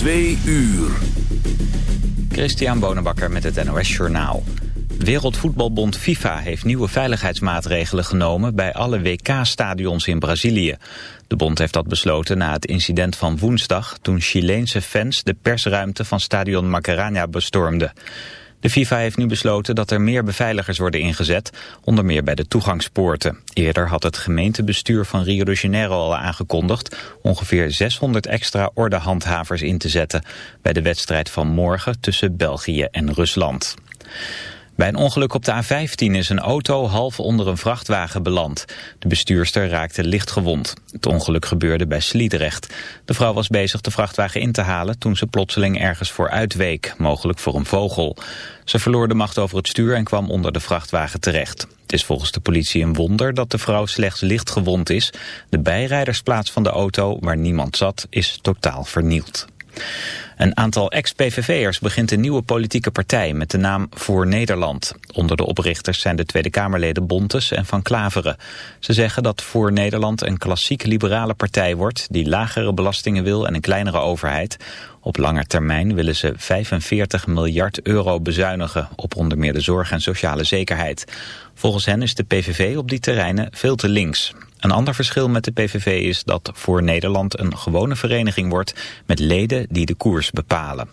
Twee uur. Christian Bonenbakker met het NOS Journaal. Wereldvoetbalbond FIFA heeft nieuwe veiligheidsmaatregelen genomen bij alle WK-stadions in Brazilië. De bond heeft dat besloten na het incident van woensdag toen Chileense fans de persruimte van stadion Macarena bestormden. De FIFA heeft nu besloten dat er meer beveiligers worden ingezet, onder meer bij de toegangspoorten. Eerder had het gemeentebestuur van Rio de Janeiro al aangekondigd ongeveer 600 extra ordehandhavers in te zetten bij de wedstrijd van morgen tussen België en Rusland. Bij een ongeluk op de A15 is een auto half onder een vrachtwagen beland. De bestuurster raakte licht gewond. Het ongeluk gebeurde bij Sliedrecht. De vrouw was bezig de vrachtwagen in te halen toen ze plotseling ergens voor uitweek, mogelijk voor een vogel. Ze verloor de macht over het stuur en kwam onder de vrachtwagen terecht. Het is volgens de politie een wonder dat de vrouw slechts licht gewond is. De bijrijdersplaats van de auto, waar niemand zat, is totaal vernield. Een aantal ex-PVV'ers begint een nieuwe politieke partij met de naam Voor Nederland. Onder de oprichters zijn de Tweede Kamerleden Bontes en Van Klaveren. Ze zeggen dat Voor Nederland een klassiek liberale partij wordt... die lagere belastingen wil en een kleinere overheid. Op lange termijn willen ze 45 miljard euro bezuinigen... op onder meer de zorg en sociale zekerheid. Volgens hen is de PVV op die terreinen veel te links. Een ander verschil met de PVV is dat voor Nederland een gewone vereniging wordt met leden die de koers bepalen.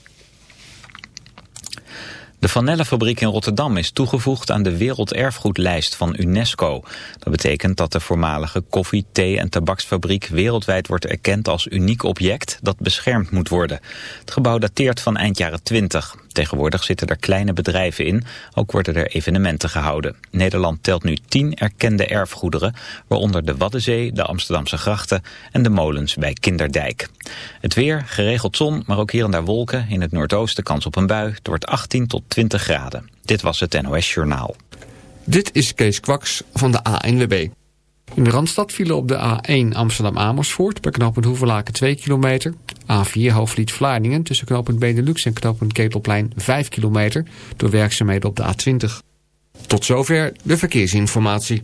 De Van fabriek in Rotterdam is toegevoegd aan de werelderfgoedlijst van UNESCO. Dat betekent dat de voormalige koffie, thee en tabaksfabriek wereldwijd wordt erkend als uniek object dat beschermd moet worden. Het gebouw dateert van eind jaren 20. Tegenwoordig zitten er kleine bedrijven in, ook worden er evenementen gehouden. Nederland telt nu tien erkende erfgoederen, waaronder de Waddenzee, de Amsterdamse grachten en de molens bij Kinderdijk. Het weer, geregeld zon, maar ook hier en daar wolken, in het noordoosten kans op een bui. Het wordt 18 tot 20 graden. Dit was het NOS Journaal. Dit is Kees Kwaks van de ANWB. In de Randstad vielen op de A1 Amsterdam-Amersfoort... bij knooppunt Hoevelaken 2 kilometer. A4 Hoofdvliet-Vlaardingen tussen knooppunt Benelux en knooppunt Ketelplein 5 kilometer... door werkzaamheden op de A20. Tot zover de verkeersinformatie.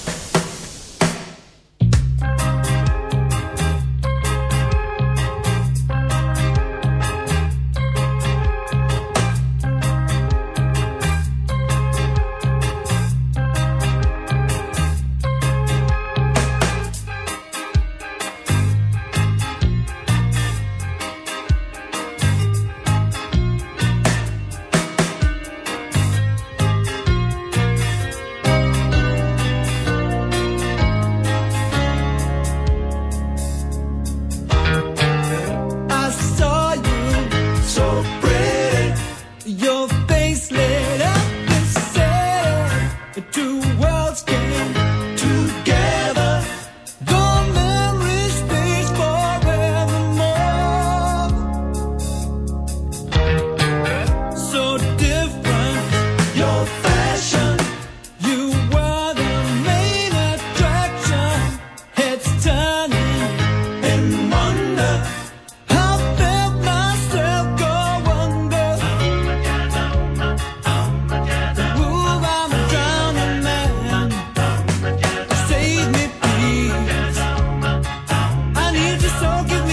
just don't give me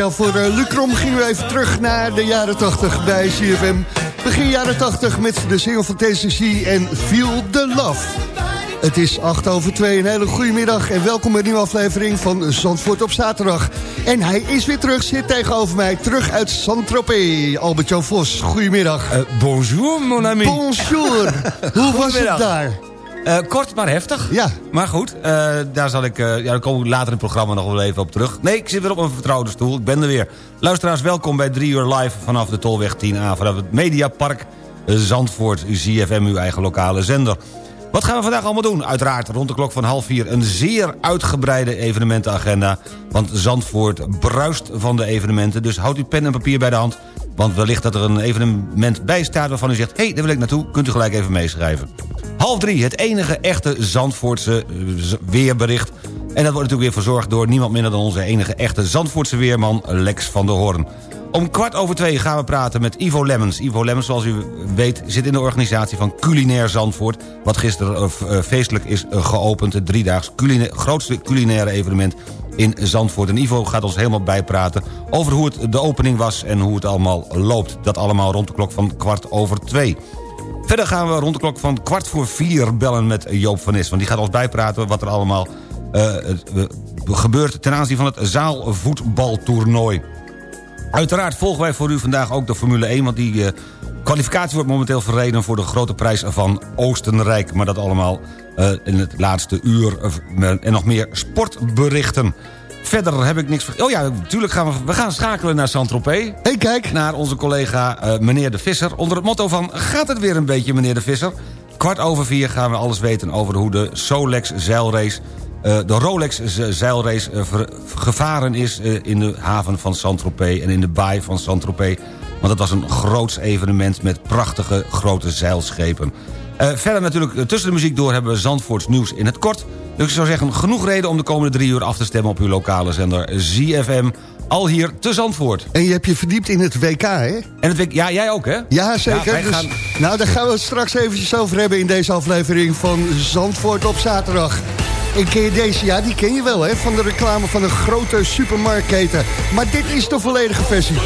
Speciaal voor uh, Lucrom gingen we even terug naar de jaren 80 bij CFM. Begin jaren 80 met de single van TCC en Feel the Love. Het is 8 over 2, een hele goede middag en welkom bij een nieuwe aflevering van Zandvoort op zaterdag. En hij is weer terug, zit tegenover mij, terug uit Saint-Tropez. Albert-Jan Vos, goedemiddag. Uh, bonjour, mon ami. Bonjour. Hoe was het daar? Uh, kort, maar heftig. Ja. Maar goed, uh, daar, zal ik, uh, ja, daar kom ik later in het programma nog wel even op terug. Nee, ik zit weer op een vertrouwde stoel. Ik ben er weer. Luisteraars, welkom bij 3 uur live vanaf de Tolweg 10A... vanaf het Mediapark Zandvoort, uw ZFM, uw eigen lokale zender. Wat gaan we vandaag allemaal doen? Uiteraard rond de klok van half vier een zeer uitgebreide evenementenagenda. Want Zandvoort bruist van de evenementen. Dus houd uw pen en papier bij de hand. Want wellicht dat er een evenement bij staat waarvan u zegt... hé, hey, daar wil ik naartoe, kunt u gelijk even meeschrijven. Half drie, het enige echte Zandvoortse weerbericht. En dat wordt natuurlijk weer verzorgd door niemand minder dan onze enige echte Zandvoortse weerman Lex van der Hoorn. Om kwart over twee gaan we praten met Ivo Lemmens. Ivo Lemmens, zoals u weet, zit in de organisatie van Culinair Zandvoort... wat gisteren uh, feestelijk is uh, geopend, het driedaags grootste culinaire evenement in Zandvoort. En Ivo gaat ons helemaal bijpraten over hoe het de opening was... en hoe het allemaal loopt. Dat allemaal rond de klok van kwart over twee. Verder gaan we rond de klok van kwart voor vier bellen met Joop van Is. Want die gaat ons bijpraten wat er allemaal uh, gebeurt... ten aanzien van het zaalvoetbaltoernooi. Uiteraard volgen wij voor u vandaag ook de Formule 1... want die uh, kwalificatie wordt momenteel verreden... voor de grote prijs van Oostenrijk. Maar dat allemaal uh, in het laatste uur en nog meer sportberichten. Verder heb ik niks... Oh ja, natuurlijk gaan we, we gaan schakelen naar Saint-Tropez. Hey, kijk. Naar onze collega uh, meneer De Visser. Onder het motto van, gaat het weer een beetje, meneer De Visser? Kwart over vier gaan we alles weten over hoe de Solex zeilrace... Uh, de Rolex zeilrace uh, gevaren is in de haven van Saint-Tropez... en in de baai van Saint-Tropez. Want het was een groots evenement met prachtige grote zeilschepen. Verder natuurlijk tussen de muziek door hebben we Zandvoorts nieuws in het kort. Dus ik zou zeggen, genoeg reden om de komende drie uur af te stemmen... op uw lokale zender ZFM, al hier te Zandvoort. En je hebt je verdiept in het WK, hè? En het WK, ja, jij ook, hè? Ja, zeker. Ja, dus, gaan... Nou, daar gaan we het straks eventjes over hebben... in deze aflevering van Zandvoort op zaterdag. En ken je deze? Ja, die ken je wel, hè? Van de reclame van een grote supermarktketen. Maar dit is de volledige versie.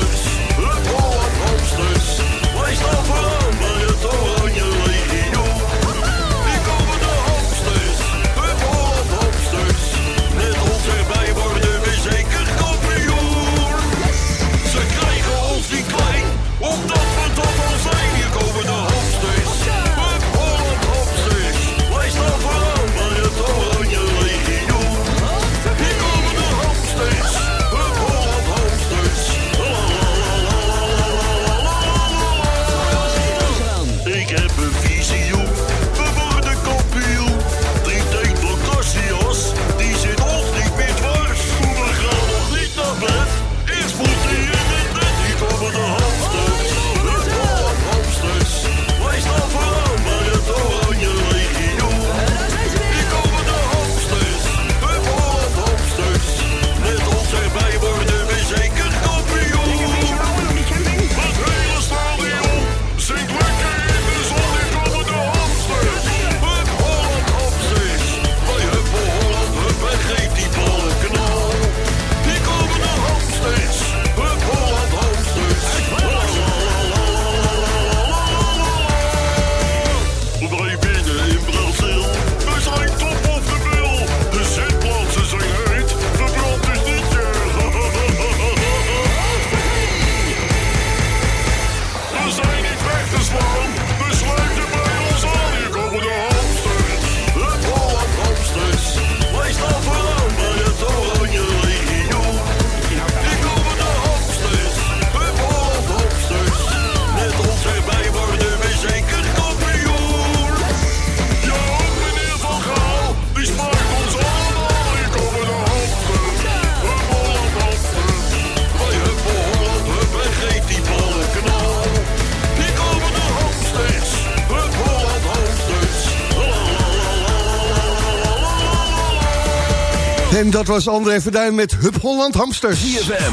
En dat was André Verduin met Hup Holland Hamsters. ZFM,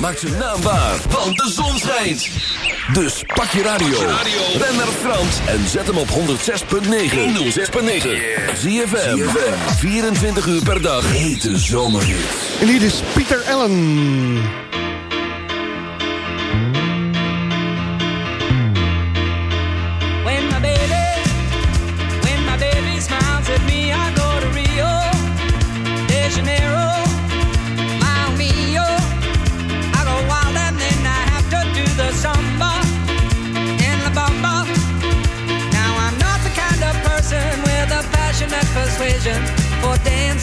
maak zijn naam waar, want de zon schijnt. Dus pak je radio, ren naar Frans en zet hem op 106.9. 106.9. ZFM, 24 uur per dag. Hete zomerhit. En hier is Pieter Allen.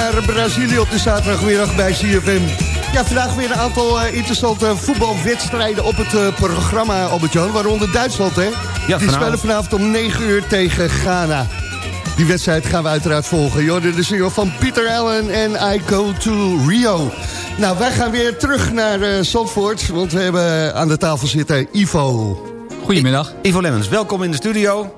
naar Brazilië op de zaterdagmiddag bij CFM. Ja, vandaag weer een aantal eh, interessante voetbalwedstrijden op het eh, programma, Albert-Jan. Waaronder Duitsland, hè? Die vanavond. spelen vanavond om 9 uur tegen Ghana. Die wedstrijd gaan we uiteraard volgen. Jorden de single van Peter Allen en I Go to Rio. Nou, wij gaan weer terug naar eh Zandvoort, want we hebben aan de tafel zitten Ivo. Goedemiddag. Ivo Lemmens, welkom in de studio.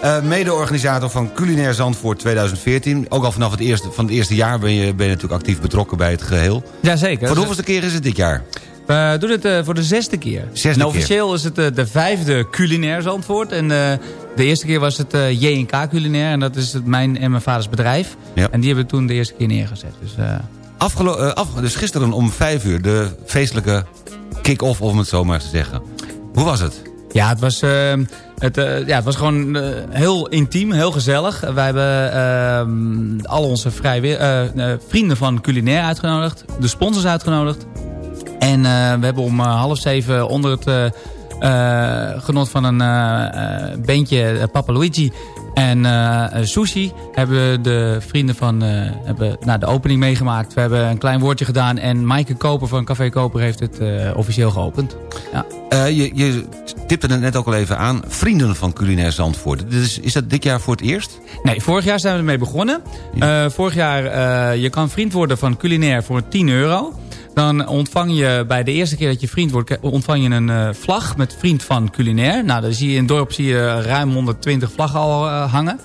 Eh, Mede-organisator van Culinair Zandvoort 2014. Ook al vanaf het eerste, van het eerste jaar ben je, ben je natuurlijk actief betrokken bij het geheel. Jazeker. Voor de hoeveelste keer is het dit jaar? We doen het eh, voor de zesde keer. Zesde en officieel is het eh, de vijfde culinair Zandvoort. En de eerste keer was het J&K Culinair. En dat is het mijn en mijn vaders bedrijf. Ja. En die hebben we toen de eerste keer neergezet. Dus, eh, Afgelo eh, af, dus gisteren om vijf uur de feestelijke kick-off, om het zo maar te zeggen. Hoe was het? ja, het was, eh, het, eh, ja, het was gewoon eh, heel intiem, heel gezellig. Wij hebben eh, al onze eh, vrienden van culinair uitgenodigd. De sponsors uitgenodigd. En we hebben om half zeven onder het genot van een bandje Papa Luigi en Sushi hebben de vrienden van hebben, nou, de opening meegemaakt. We hebben een klein woordje gedaan en Maaike Koper van Café Koper heeft het officieel geopend. Ja. Je, je tipte het net ook al even aan. Vrienden van Culinair Zandvoort. Dus is dat dit jaar voor het eerst? Nee, vorig jaar zijn we ermee begonnen. Eh, vorig jaar, eh, je kan vriend worden van culinair voor 10 euro. Dan ontvang je bij de eerste keer dat je vriend wordt... ontvang je een eh, vlag met vriend van culinair. Nou, dan zie je in het dorp zie je ruim 120 vlaggen al hangen.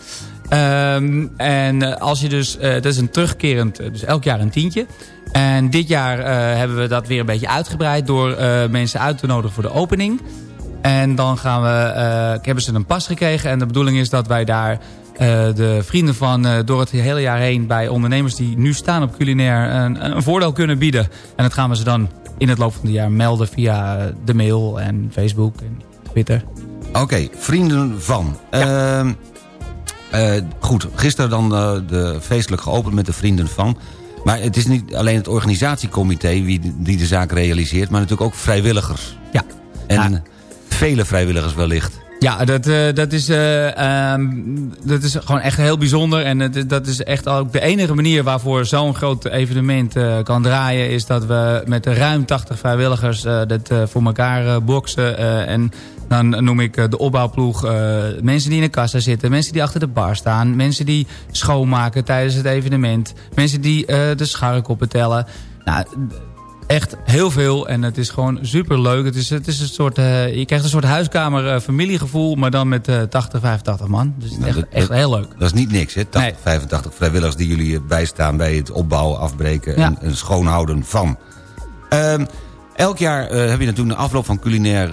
Ehm, en als je dus, dat is een terugkerend, dus elk jaar een tientje. En dit jaar hebben we dat weer een beetje uitgebreid door mensen uit te nodigen voor de opening. En dan gaan we, eh, hebben ze een pas gekregen. En de bedoeling is dat wij daar eh, de vrienden van eh, door het hele jaar heen... bij ondernemers die nu staan op culinair een, een voordeel kunnen bieden. En dat gaan we ze dan in het loop van het jaar melden via de mail en Facebook en Twitter. Oké, vrienden van. Ehm, eh, goed, gisteren dan de feestelijk geopend met de vrienden van. Maar het is niet alleen het organisatiecomité die de zaak realiseert... maar natuurlijk ook vrijwilligers. Ja. En Ja. Vele vrijwilligers wellicht. Ja, dat, eh, dat, is, eh, ehm, dat is gewoon echt heel bijzonder. En dat is echt ook de enige manier waarvoor zo'n groot evenement eh, kan draaien... is dat we met ruim 80 vrijwilligers dat voor elkaar boksen. en dan noem ik de opbouwploeg mensen die in de kassa zitten... mensen die achter de bar staan... mensen die schoonmaken tijdens het evenement... mensen die de scharrekoppen tellen... Nou, echt heel veel. En het is gewoon super leuk. Het is, het is een soort, eh, je krijgt een soort huiskamer eh, familiegevoel, maar dan met eh 80, 85 man. Dus het is echt, dat- echt heel leuk. Dat is niet niks, hè? 80, 85 vrijwilligers die jullie bijstaan bij het opbouwen, afbreken Ja. en, en schoonhouden van. Ehm, elk jaar eh, heb je natuurlijk na afloop van culinair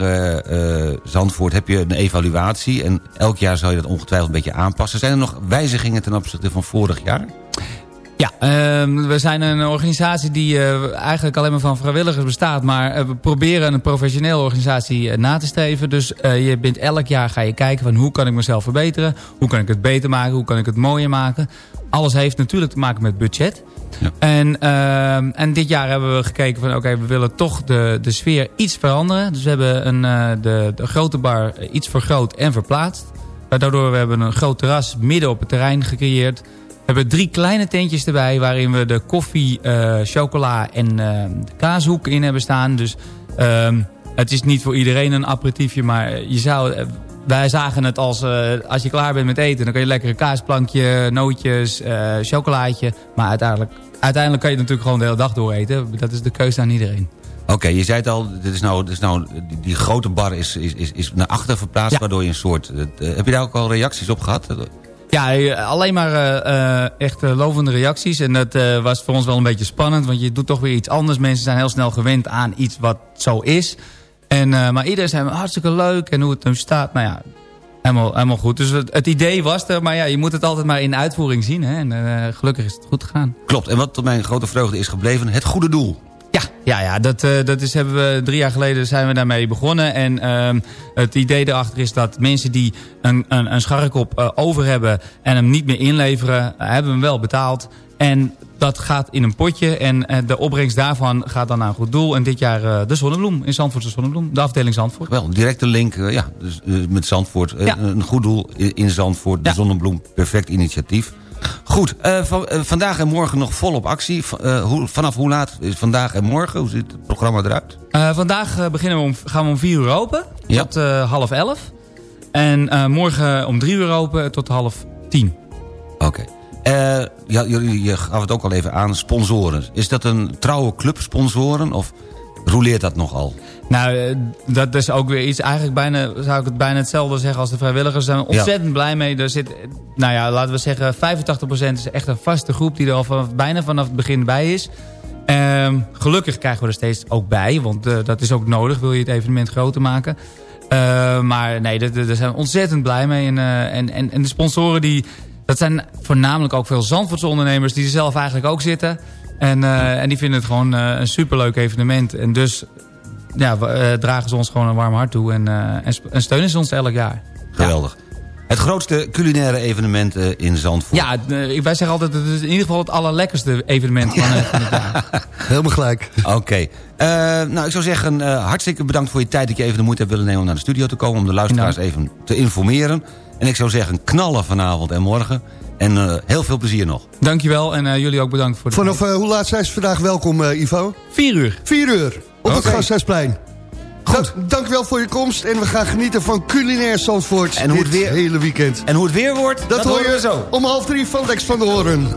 Zandvoort heb je een evaluatie. En elk jaar zal je dat ongetwijfeld een beetje aanpassen. Zijn er nog wijzigingen ten opzichte van vorig jaar? Ja, ehm, we zijn een organisatie die eh, eigenlijk alleen maar van vrijwilligers bestaat. Maar eh, we proberen een professionele organisatie eh, na te streven. Dus je bent elk jaar ga je kijken van hoe kan ik mezelf verbeteren? Hoe kan ik het beter maken? Hoe kan ik het mooier maken? Alles heeft natuurlijk te maken met budget. En, ehm, en dit jaar hebben we gekeken van oké, we willen toch de, de sfeer iets veranderen. Dus we hebben een, de, de grote bar iets vergroot en verplaatst. Daardoor we hebben een groot terras midden op het terrein gecreëerd. We hebben drie kleine tentjes erbij waarin we de koffie, eh, chocola en eh, kaashoek in hebben staan. Dus ehm, het is niet voor iedereen een aperitiefje, maar je zou... eh, wij zagen het als, als je klaar bent met eten, dan kan je lekker een kaasplankje, nootjes, chocolaatje. Maar uiteindelijk, uiteindelijk kan je het natuurlijk gewoon de hele dag door eten. Dat is de keuze aan iedereen. Oké, je zei het al, dit is nou, dit is nou, die, grote bar is, is, is, naar achter verplaatst, Ja. waardoor je een soort... heb je daar ook al reacties op gehad? Ja, eh, alleen maar eh, eh, echt lovende reacties. En dat was voor ons wel een beetje spannend. Want je doet toch weer iets anders. Mensen zijn heel snel gewend aan iets wat zo is. En, maar iedereen zei hartstikke leuk. En hoe het nu staat, nou ja, helemaal, helemaal goed. Dus het, idee was er. Maar ja, je moet het altijd maar in uitvoering zien. Hè? En gelukkig is het goed gegaan. Klopt, en wat tot mijn grote vreugde is gebleven, het goede doel. Ja, ja, ja dat, eh, dat is, hebben we drie jaar geleden zijn we daarmee begonnen. En ehm, het idee erachter is dat mensen die een, een, een scharrekop eh, over hebben... en hem niet meer inleveren, eh, hebben hem wel betaald. En dat gaat in een potje. En de opbrengst daarvan gaat dan naar een goed doel. En dit jaar de Zonnebloem, in Zandvoort de Zonnebloem. De afdeling Zandvoort. Wel, directe link, ja, dus, met Zandvoort. Ja. Een goed doel in in Zandvoort, de Ja. Zonnebloem, perfect initiatief. Goed, eh, van- eh, vandaag en morgen nog volop actie. Eh, hoe, vanaf hoe laat is vandaag en morgen? Hoe ziet het programma eruit? Vandaag beginnen we om, gaan we om vier uur open. Ja. Tot half elf. En morgen om drie uur open tot half tien. Oké. Ja, jullie je gaf het ook al even aan, sponsoren. Is dat een trouwe club sponsoren of roleert dat nogal? Nou, eh, dat is ook weer iets, eigenlijk bijna, zou ik het bijna hetzelfde zeggen als de vrijwilligers. Daar zijn we ontzettend blij mee. Er zit, nou ja, laten we zeggen, 85% is echt een vaste groep die er al vanaf, bijna vanaf het begin bij is. Ehm, gelukkig krijgen we er steeds ook bij, want eh, dat is ook nodig, wil je het evenement groter maken. Eh, maar nee, daar- zijn we ontzettend blij mee. En, eh, en, en, en de sponsoren, die, dat zijn voornamelijk ook veel Zandvoortse ondernemers die er zelf eigenlijk ook zitten. En, eh, en die vinden het gewoon eh, een superleuk evenement. En dus ja, eh, dragen ze ons gewoon een warm hart toe en, eh, en, steunen ze ons elk jaar. Geweldig. Het grootste culinaire evenement eh, in Zandvoort. Ja, wij zeggen altijd, het is in ieder geval het allerlekkerste evenement van, eh, van het jaar. Helemaal gelijk. Oké. Eh, nou, ik zou zeggen, eh, hartstikke bedankt voor je tijd... dat je even de moeite hebt willen nemen om naar de studio te komen... om de luisteraars even te informeren. En ik zou zeggen, knallen vanavond en morgen. En eh, heel veel plezier nog. Dankjewel en eh, jullie ook bedankt voor de Vanaf eh, hoe laat zijn ze vandaag welkom, eh, Ivo? Vier uur. Vier uur, op het. Gasthuisplein. Goed. Dank wel voor je komst en we gaan genieten van culinair Zandvoort En hoe het dit weer- hele weekend. En hoe het weer wordt, Dat, hoor horen je zo. om half drie van Lex van de Hoorn.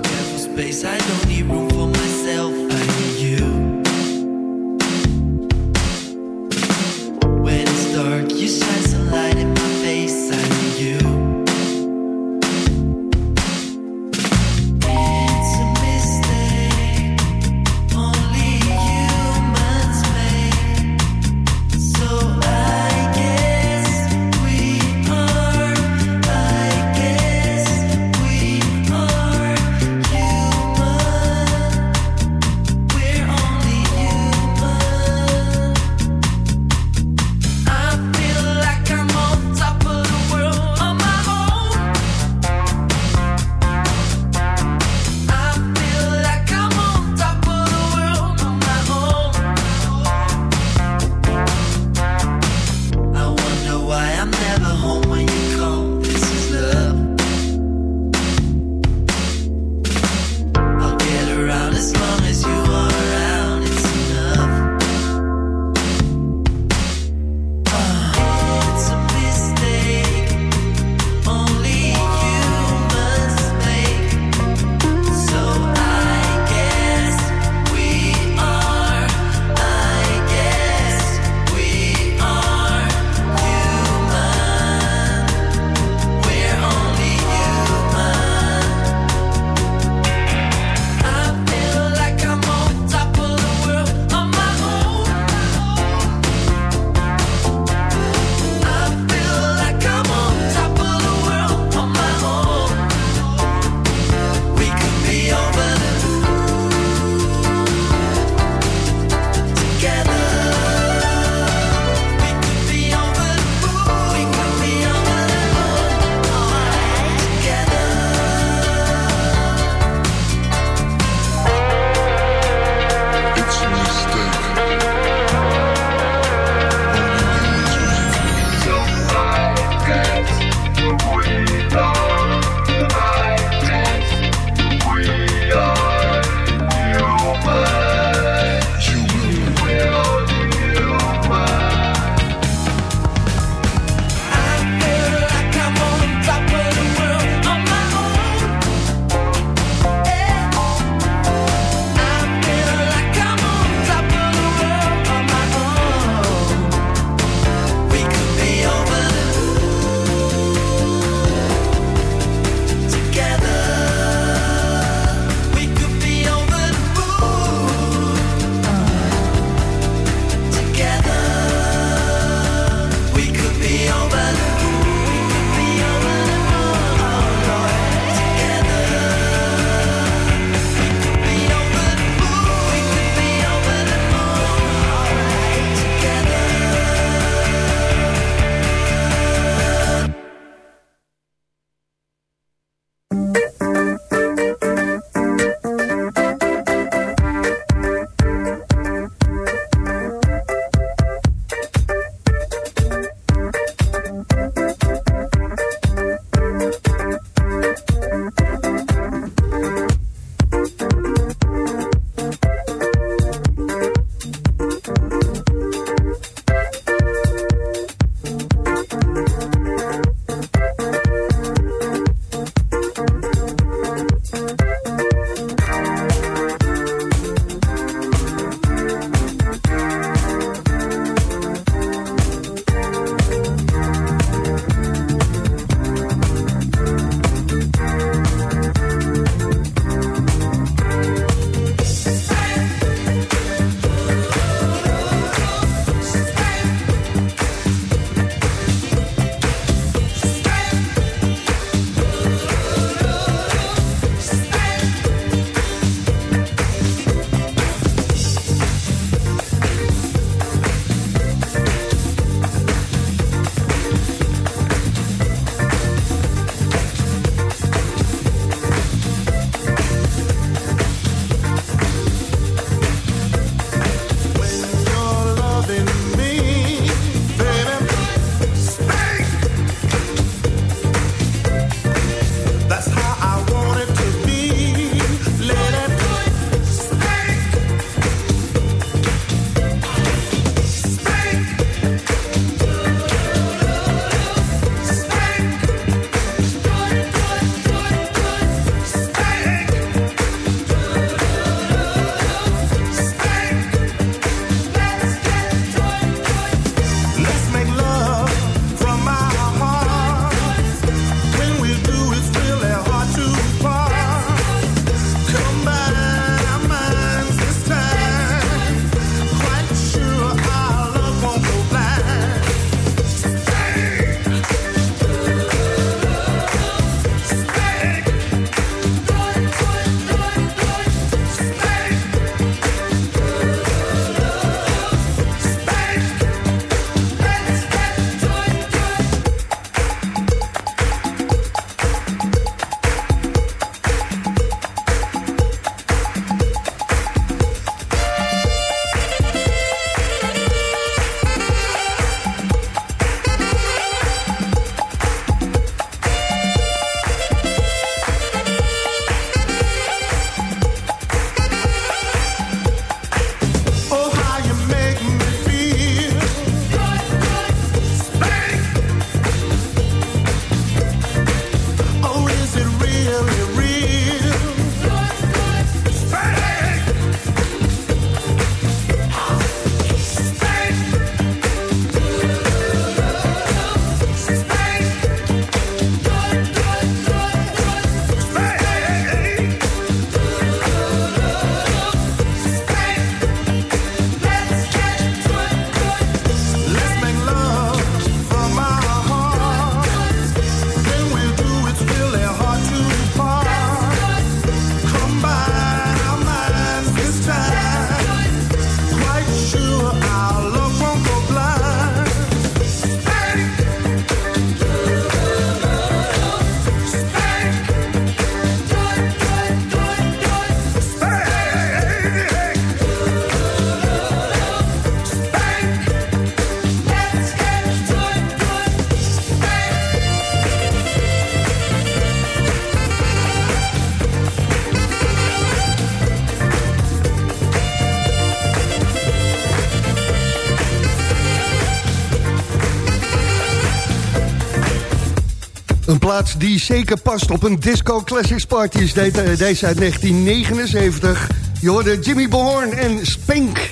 Die zeker past op een disco classics party is deze, deze uit 1979. Je hoorde Jimmy Bohorn en Spink.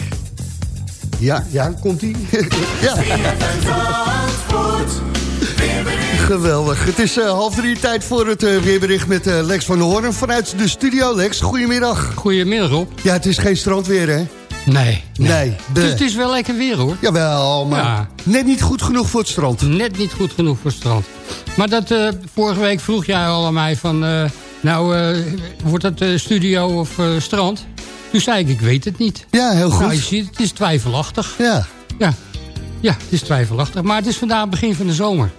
Ja, ja, komt-ie? ja. Geweldig. Het is eh, half drie tijd voor het eh, weerbericht met eh, Lex van der Hoorn vanuit de studio. Lex, goedemiddag. Goedemiddag, Rob. Ja, het is geen strandweer, hè? Nee. Nee. Dus het is wel lekker weer, hoor. Jawel, maar Ja. net niet goed genoeg voor het strand. Net niet goed genoeg voor het strand. Maar dat, eh, vorige week vroeg jij al aan mij van... eh, nou, eh, wordt het eh, studio of eh, strand? Toen zei ik, ik weet het niet. Ja, heel goed. Nou, je ziet, het is twijfelachtig. Ja. Ja. ja, het is twijfelachtig. Maar het is vandaag begin van de zomer.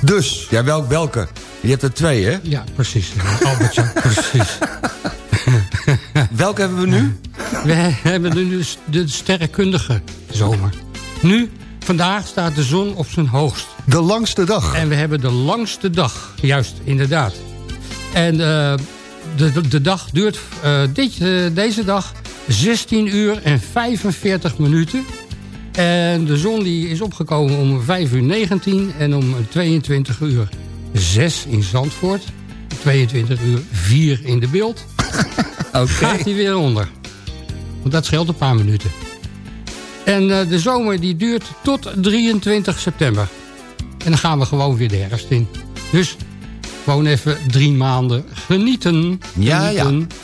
Dus. Ja, wel, welke? Je hebt er twee, hè? Ja, precies. Albertje, precies. Welke hebben we nu? We hebben nu dus de sterrenkundige zomer. Nu, vandaag staat de zon op zijn hoogst. De langste dag. En we hebben de langste dag, juist, inderdaad. En eh, de, de, dag duurt eh, dit, eh, deze dag 16 uur en 45 minuten. En de zon die is opgekomen om 5 uur 19 en om 22 uur 6 in Zandvoort. 22 uur 4 in de beeld. Gaat hij weer onder. Want dat scheelt een paar minuten. En eh, de zomer die duurt tot 23 september. En dan gaan we gewoon weer de herfst in. Dus gewoon even drie maanden genieten. Ja, ja. Genieten.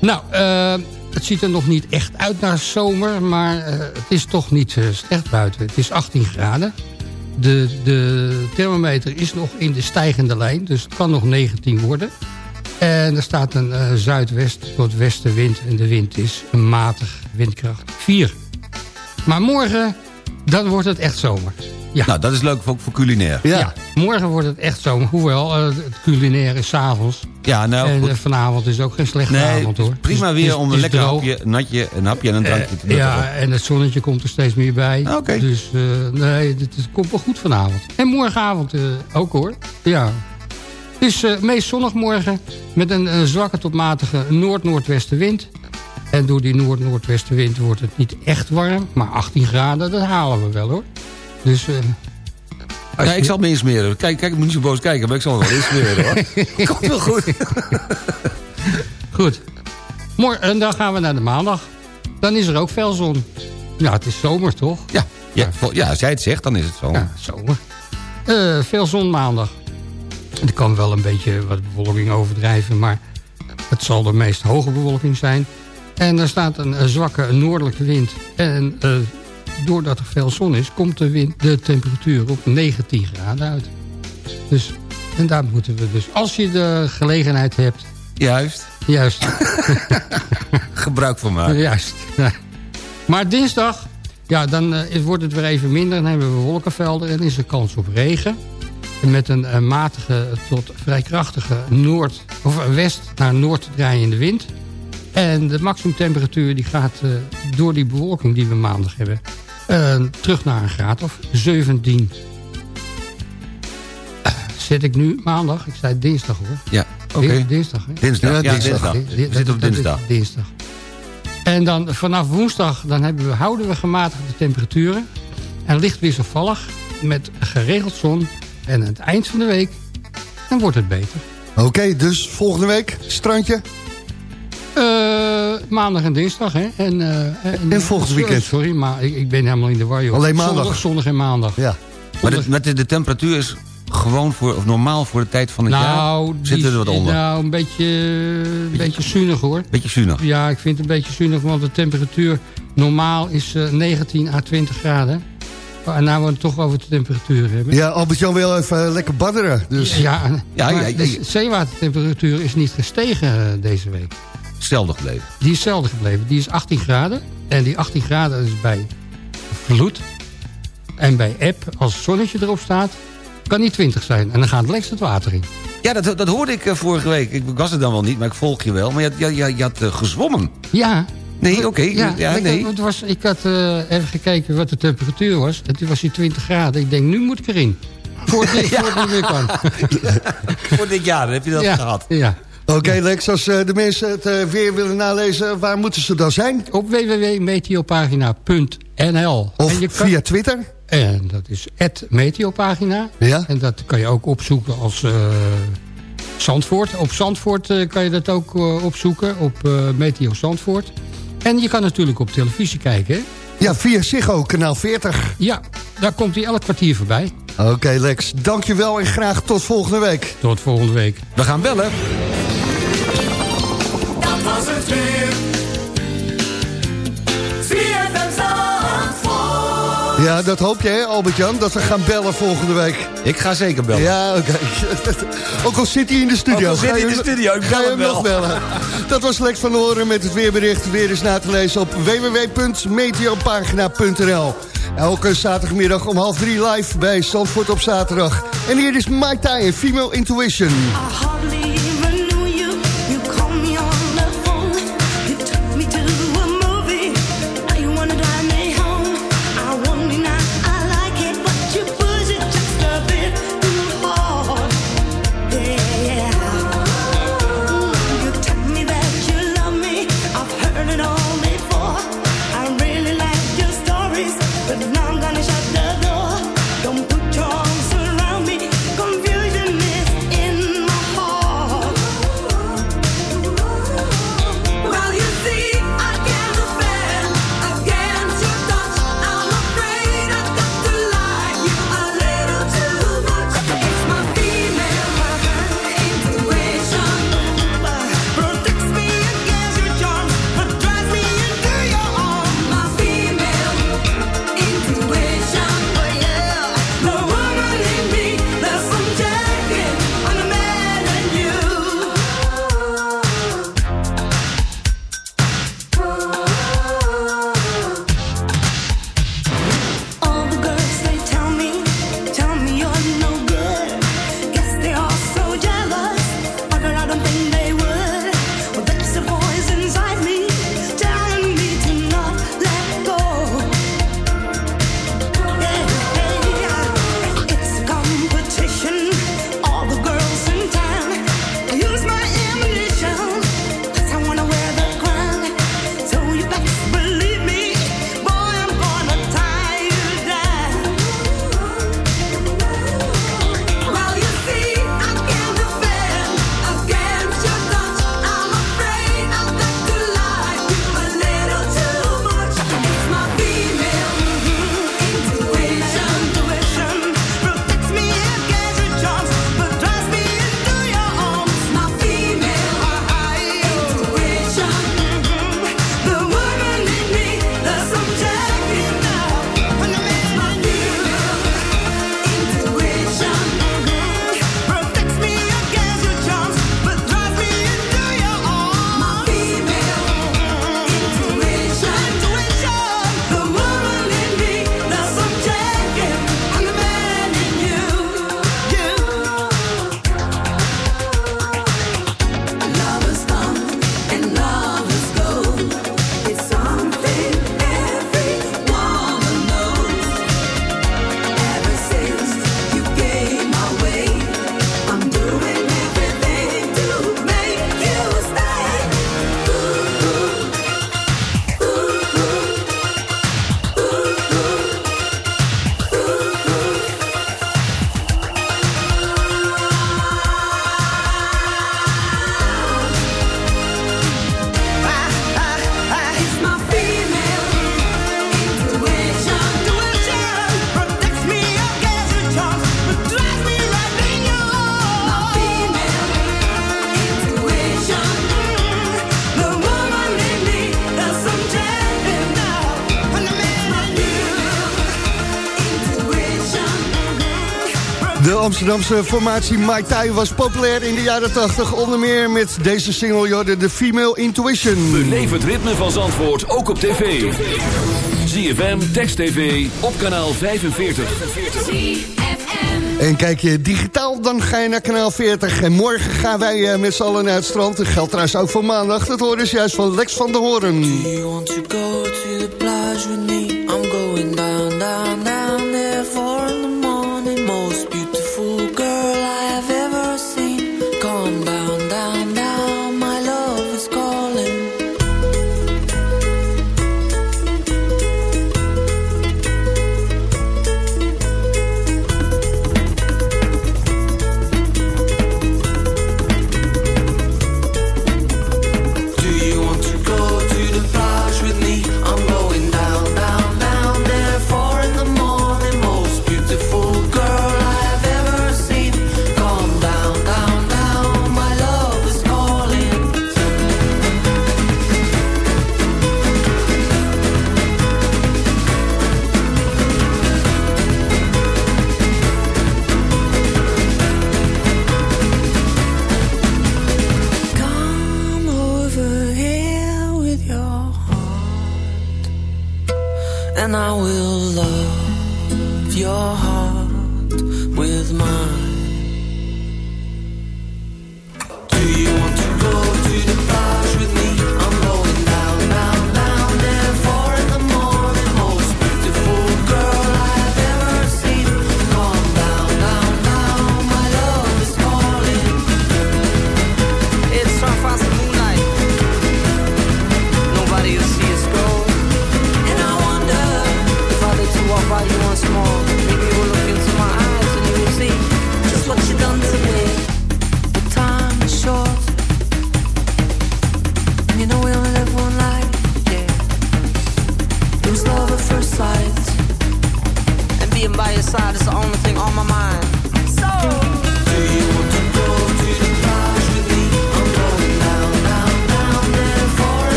Nou, eh, het ziet er nog niet echt uit naar zomer. Maar eh, het is toch niet slecht buiten. Het is 18 graden. De, de thermometer is nog in de stijgende lijn. Dus het kan nog 19 worden. En er staat een eh, zuidwest tot westenwind. En de wind is een matig windkracht 4. Maar morgen, dan wordt het echt zomer. Ja. Nou, dat is leuk ook voor culinair. Ja. morgen wordt het echt zomer. Hoewel, eh, het culinaire is 's avonds. Ja, nou en eh, vanavond is ook geen slechte Nee, avond hoor. prima is- weer is- om een is lekker hapje, natje, een hapje en een drankje te nuttigen. ja, en het zonnetje komt er steeds meer bij. Oké. Dus nee, het, het komt wel goed vanavond. En morgenavond ook hoor. Ja. Het is eh, meest zonnig morgen met een, een zwakke tot matige noord-noordwestenwind. En door die noord-noordwestenwind wordt het niet echt warm. Maar 18 graden, dat halen we wel hoor. Dus... eh, Ja, ik zal me insmeren. Kijk, kijk, ik moet niet zo boos kijken, maar ik zal me wel insmeren hoor. Komt wel goed. Goed. Morgen, en dan gaan we naar de maandag. Dan is er ook veel zon. Ja, het is zomer toch? Ja, ja, ja, als jij het zegt, dan is het zo. Ja, zomer. Eh, veel zon maandag. Er kan wel een beetje wat bewolking overdrijven, maar het zal de meest hoge bewolking zijn. En er staat een, eh, zwakke noordelijke wind. En eh, doordat er veel zon is, komt de, wind, de temperatuur op 19 graden uit. Dus, en daar moeten we dus, als je de gelegenheid hebt, Juist, juist, gebruik van maken. juist. Ja. Maar dinsdag, ja, dan eh, wordt het weer even minder. Dan hebben we wolkenvelden en is er kans op regen. Met een eh, matige tot vrij krachtige noord, of west naar noord draaiende wind. En de maximumtemperatuur die gaat eh, door die bewolking die we maandag hebben... eh, terug naar een graad of 17. Eh, Zet ik nu maandag? Ik zei dinsdag hoor. Ja, oké. Din- Dinsdag, hè? Dinsdag, ja, dinsdag. Di- di- We zitten op dinsdag. dinsdag. En dan vanaf woensdag dan hebben we, houden we gematigde temperaturen. En licht wisselvallig met geregeld zon. En aan het eind van de week, dan wordt het beter. Oké, dus volgende week, strandje. Eh, maandag en dinsdag, hè. En, eh, En volgend weekend. Sorry, maar ik, ik ben helemaal in de war, joh. Alleen maandag. Zondag, zondag en maandag. Ja. Maar de, met de, de temperatuur is gewoon voor, of normaal voor de tijd van het Nou, jaar. Zitten we er wat onder. Nou, een beetje, een beetje zuinig, hoor. Beetje zuinig. Ja, ik vind het een beetje zuinig, want de temperatuur normaal is eh, 19 à 20 graden. En nou we het toch over de temperatuur hebben. Ja, Albert-Jan wil even eh, lekker badderen. Dus Ja, Ja, maar ja, ja, de ja. zeewatertemperatuur is niet gestegen eh, deze week. Hetzelfde gebleven. Die is hetzelfde gebleven. Die is 18 graden. En die 18 graden is bij vloed. En bij eb, als het zonnetje erop staat, kan die 20 zijn. En dan gaat het het water in. Ja, dat, dat hoorde ik eh, vorige week. Ik was er dan wel niet, maar ik volg je wel. Maar je, had- je, je, je had gezwommen. Ja. Nee, oké. Ja, Ja, ik, nee. het was, ik had eh, even gekeken wat de temperatuur was. En toen was die 20 graden. Ik denk, nu moet ik erin. Voor het, voor het niet meer kan. Voor dit jaar heb je dat ja, gehad. Ja. Oké Lex, als eh, de mensen het eh, weer willen nalezen, waar moeten ze dan zijn? Op www.meteopagina.nl Of En je kan- via Twitter? En dat is Meteopagina. Ja? En dat kan je ook opzoeken als eh, Zandvoort. Op Zandvoort eh, kan je dat ook eh, opzoeken, op eh, Meteo Zandvoort. En je kan natuurlijk op televisie kijken. hè? Ja, via Ziggo, kanaal 40. Ja, daar komt hij elk kwartier voorbij. Oké Lex, dankjewel en graag tot volgende week. Tot volgende week. We gaan bellen. Dat was het weer. Ja, dat hoop je hè Albert-Jan, dat we gaan bellen volgende week. Ik ga zeker bellen. Ja, oké. Ook al zit hij in de studio. Ook al zit hij in de studio, ik Ga hem hem nog wel. bellen. Dat was Lex van Horen met het weerbericht. Weer eens na te lezen op www.meteopagina.nl Elke zaterdagmiddag om half drie live bij Zandvoort op zaterdag. En hier is Tai en Female Intuition. Amsterdamse formatie Mai Tai was populair in de jaren 80. Onder meer met deze single, Jorden, de Female Intuition. Beleef het ritme van Zandvoort ook op tv. ZFM, Text TV, op kanaal 45. En kijk je digitaal, dan ga je naar kanaal 40. En morgen gaan wij eh, met z'n allen naar het strand. Dat geldt trouwens ook voor maandag. Dat horen is juist van Lex van der Hoorn. You want to go to the plage with me? I'm going down, down, down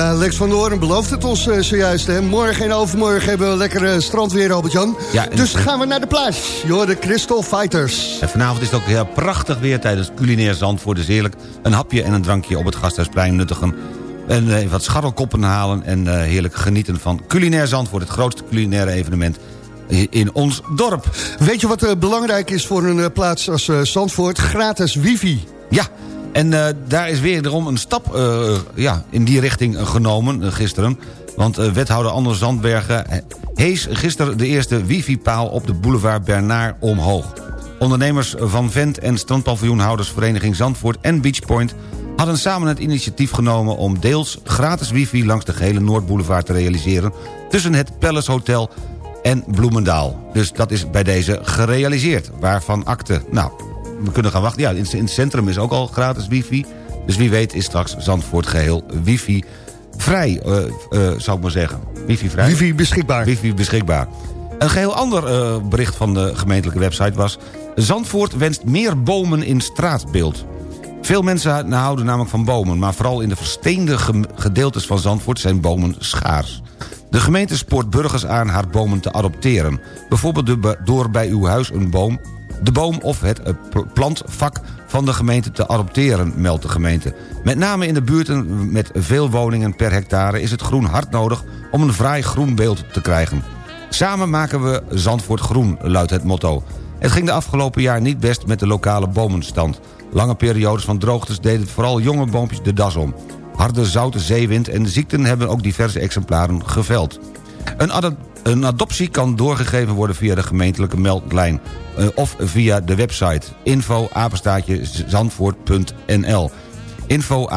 Ja, Lex van der Hoorn belooft het ons eh, zojuist. Hè? Morgen en overmorgen hebben we lekker strandweer, Albert-Jan. Ja, en- dus gaan we naar de plage. Joh, de Crystal Fighters. En vanavond is het ook heel prachtig weer tijdens culinair Zandvoort. Dus heerlijk een hapje en een drankje op het Gasthuisplein nuttigen. En eh, wat scharrelkoppen halen en eh, heerlijk genieten van culinair Zandvoort. Het grootste culinaire evenement in ons dorp. Weet je wat belangrijk is voor een plaats als Zandvoort? Gratis wifi. Ja, en eh, daar is wederom een stap eh, ja, in die richting eh, genomen gisteren. Want wethouder Anders Zandbergen hees gisteren de eerste wifi-paal op de boulevard Bernard omhoog. Ondernemers van Vent en strandpaviljoenhoudersvereniging Zandvoort en Beachpoint hadden samen het initiatief genomen om deels gratis wifi langs de gehele Noordboulevard te realiseren tussen het Palace Hotel en Bloemendaal. Dus dat is bij deze gerealiseerd. Waarvan akte? Nou, we kunnen gaan wachten. Ja, in, in het centrum is ook al gratis wifi. Dus wie weet is straks Zandvoort geheel wifi vrij, eh, eh, zou ik maar zeggen. Wifi vrij? Wifi beschikbaar. Wifi beschikbaar. Een geheel ander eh, bericht van de gemeentelijke website was... Zandvoort wenst meer bomen in straatbeeld. Veel mensen houden namelijk van bomen... maar vooral in de versteende gedeeltes van Zandvoort zijn bomen schaars. De gemeente spoort burgers aan haar bomen te adopteren. Bijvoorbeeld door bij uw huis een boom... de boom of het eh, pl- plantvak van de gemeente te adopteren, meldt de gemeente. Met name in de buurten met veel woningen per hectare... is het groen hard nodig om een fraai groen beeld te krijgen. Samen maken we Zandvoort groen, luidt het motto. Het ging de afgelopen jaar niet best met de lokale bomenstand. Lange periodes van droogtes deden vooral jonge boompjes de das om. Harde zoute zeewind en ziekten hebben ook diverse exemplaren geveld. Een, ado- een adoptie kan doorgegeven worden via de gemeentelijke meldlijn... eh, of via de website info zandvoort.nl info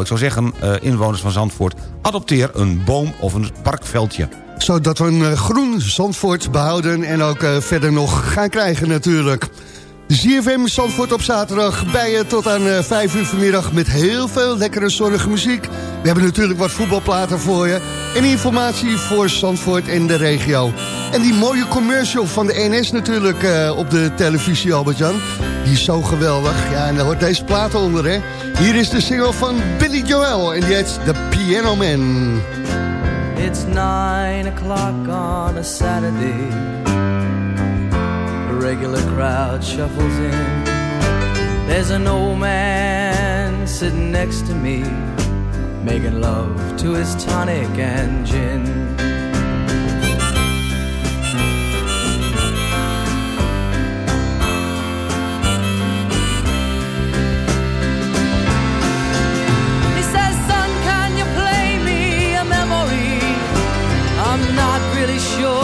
Ik zou zeggen, eh, inwoners van Zandvoort... adopteer een boom of een parkveldje. Zodat we een eh, groen Zandvoort behouden en ook verder nog gaan krijgen natuurlijk. ZFM Zandvoort op zaterdag bij je tot aan eh, 5 uur vanmiddag met heel veel lekkere zonnige muziek. We hebben natuurlijk wat voetbalplaten voor je en informatie voor Zandvoort en de regio. En die mooie commercial van de NS natuurlijk eh, op de televisie, Albert-Jan. Die is zo geweldig. Ja, en daar hoort deze plaat onder, hè. Hier is de single van Billy Joel en die heet The Piano Man. It's nine o'clock on a Saturday. Regular crowd shuffles in. There's an old man sitting next to me, making love to his tonic and gin. He says, Son, can you play me a memory? I'm not really sure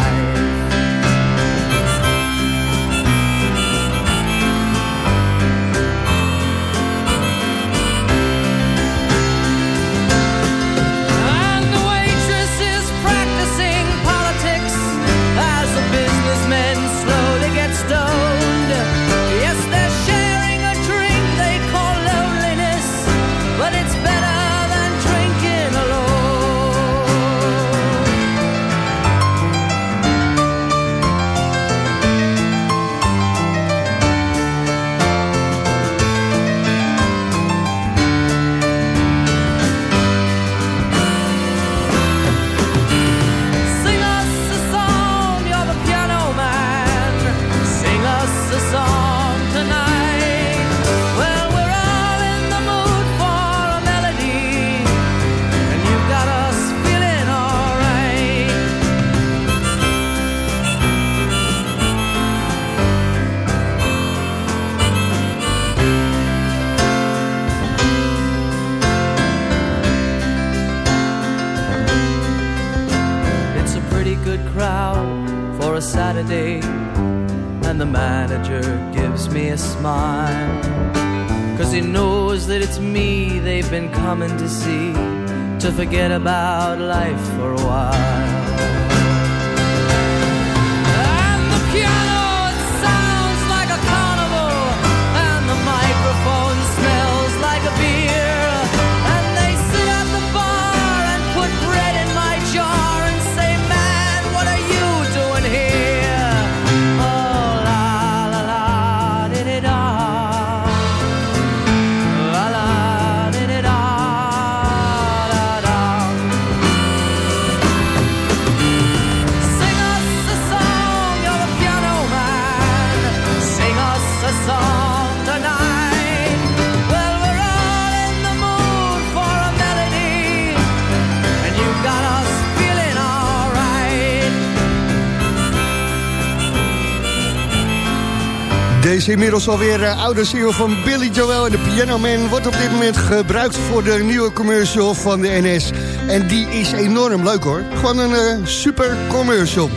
Deze inmiddels alweer eh, oude single van Billy Joel en de Piano Man... wordt op dit moment gebruikt voor de nieuwe commercial van de NS. En die is enorm leuk hoor. Gewoon een eh, super commercial.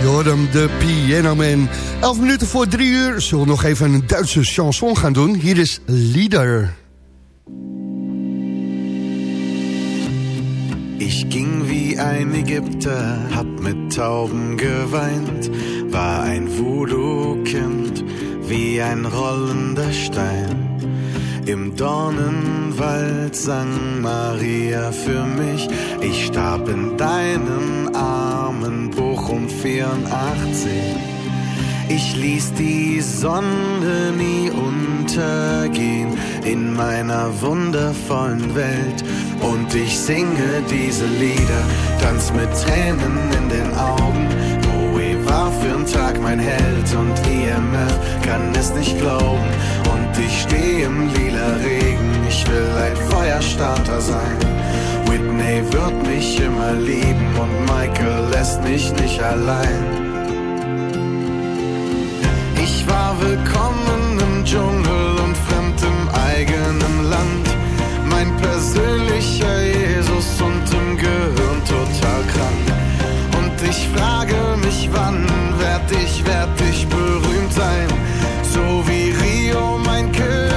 Hem, de Piano Man. Elf minuten voor drie uur. Zullen we nog even een Duitse chanson gaan doen? Hier is Lieder. Ich ging wie ein Ägypter, hab mit Tauben geweint, war ein Voodoo-Kind, wie ein rollender Stein. Im Dornenwald sang Maria für mich, ich starb in deinen Armen, Bochum 84. Ich ließ die Sonne nie untergehen in meiner wundervollen Welt. Und ich singe diese Lieder, tanz mit Tränen in den Augen. Bowie war für'n Tag mein Held und IMF kann es nicht glauben. Und ich steh im lila Regen, ich will ein Feuerstarter sein. Whitney wird mich immer lieben und Michael lässt mich nicht allein. Ich war willkommen Dschungel und fremd im eigenen Land. Mein persönlicher Jesus und im Gehirn total krank. Und ich frage mich, wann werd ich, werd ich berühmt sein? So wie Rio, mein König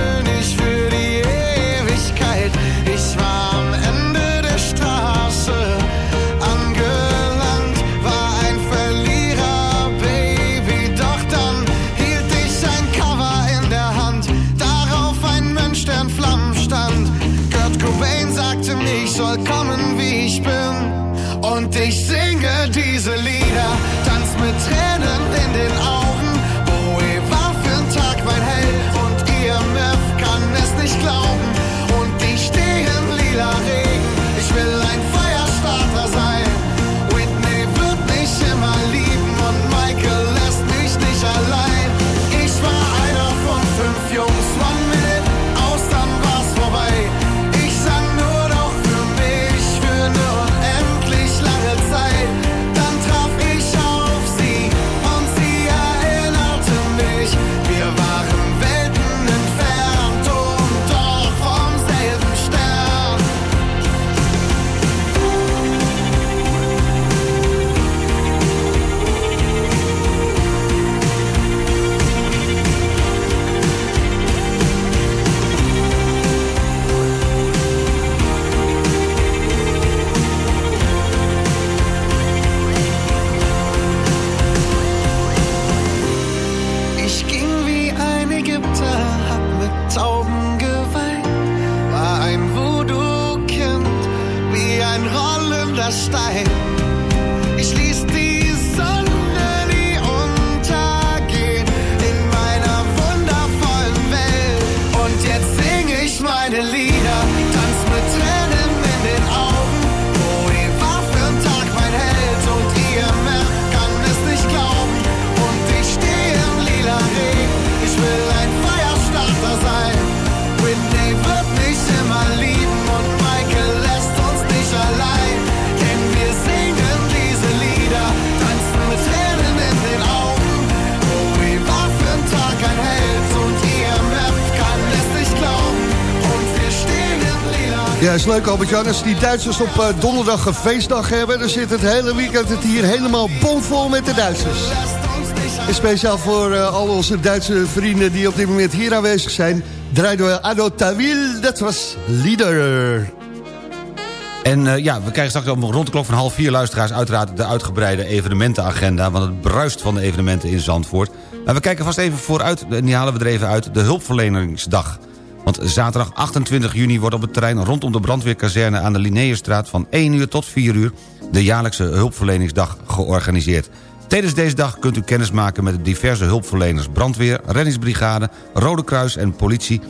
Ja, is leuk Albert-Jan. Als die Duitsers op eh, donderdag een feestdag hebben... dan zit het hele weekend het hier helemaal bomvol met de Duitsers. Speciaal voor eh, al onze Duitse vrienden die op dit moment hier aanwezig zijn... draaien we Ado Tawil, dat was Lieder. En eh, ja, we krijgen straks om rond de klok van half vier luisteraars... uiteraard de uitgebreide evenementenagenda... want het bruist van de evenementen in Zandvoort. Maar we kijken vast even vooruit, en die halen we er even uit... de hulpverleningsdag. Want zaterdag 28 juni wordt op het terrein rondom de brandweerkazerne... aan de Linnaeusstraat van 1 uur tot 4 uur... de jaarlijkse hulpverleningsdag georganiseerd. Tijdens deze dag kunt u kennis maken met de diverse hulpverleners... brandweer, reddingsbrigade, Rode Kruis en politie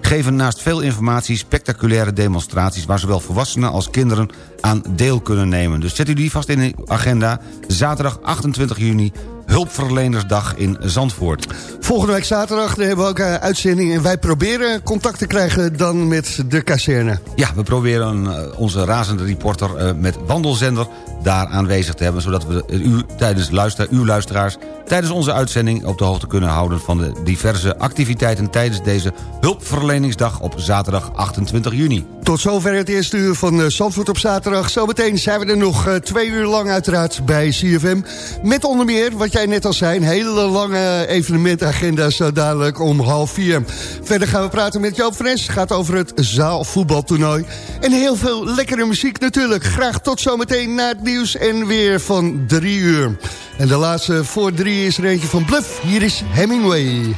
geven naast veel informatie spectaculaire demonstraties... waar zowel volwassenen als kinderen aan deel kunnen nemen. Dus zet u die vast in uw agenda. Zaterdag 28 juni, Hulpverlenersdag in Zandvoort. Volgende week zaterdag hebben we ook een uitzending... en wij proberen contact te krijgen dan met de kazerne. Ja, we proberen eh, onze razende reporter eh, met wandelzender daar aanwezig te hebben... zodat we u tijdens luister, uw luisteraars tijdens onze uitzending op de hoogte kunnen houden... van de diverse activiteiten tijdens deze hulpverleningsdag op zaterdag 28 juni. Tot zover het eerste uur van eh, Zandvoort op zaterdag. Zometeen zijn we er nog eh, twee uur lang uiteraard bij CFM. Met onder meer, wat jij net al zei, een hele lange evenementagenda zo dadelijk om half vier. Verder gaan we praten met Joop Fres. gaat over het zaalvoetbaltoernooi. En heel veel lekkere muziek natuurlijk. Graag tot zometeen na het nieuws en weer van drie uur. En de laatste voor drie is er eentje van Bluff. Hier is Hemingway.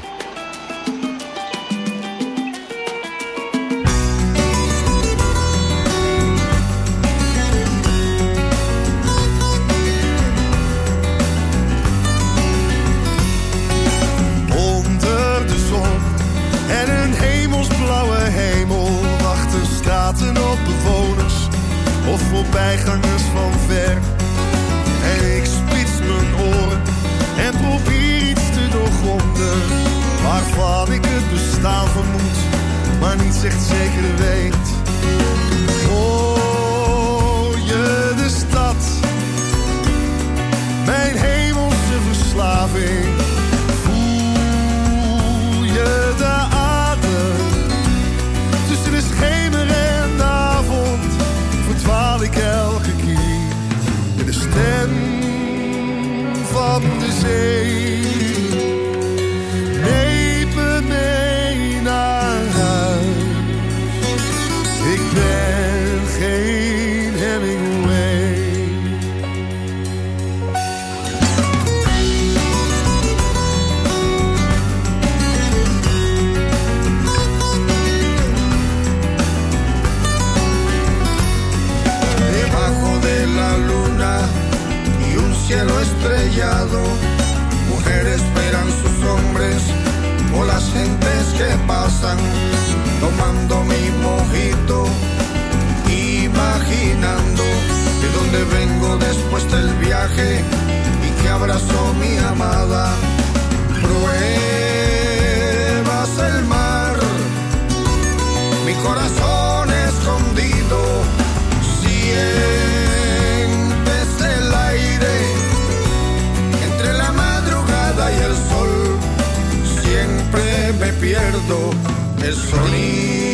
El sonido